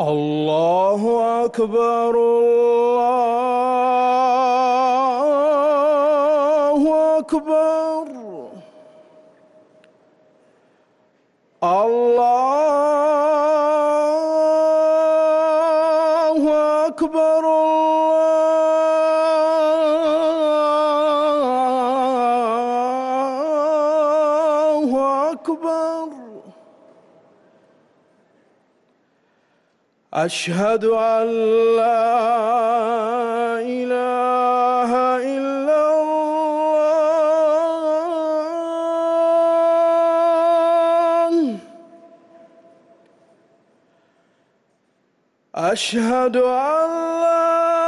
الله أكبر الله أكبر الله أكبر الله أكبر أشهد أن لا إله إلا الله. أشهد أن لا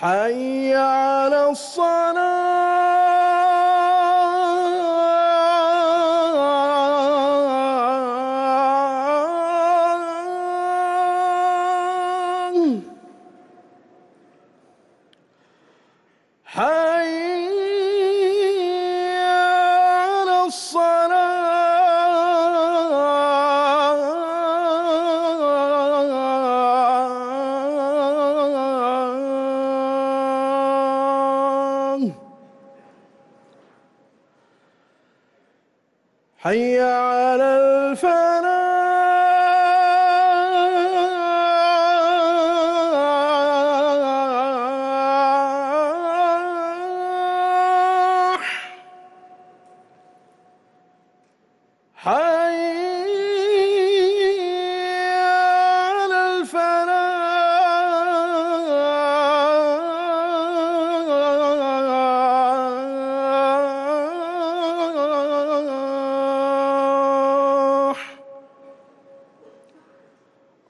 حي على الصلاة. حي على الفلاح. حي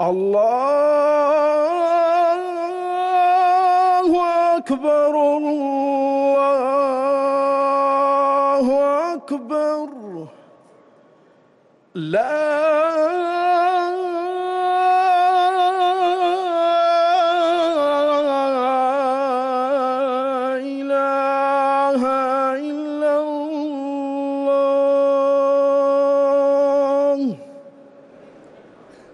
الله أكبر الله أكبر لا إله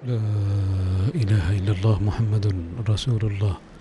لا الہ اللہ الله محمد رسول الله.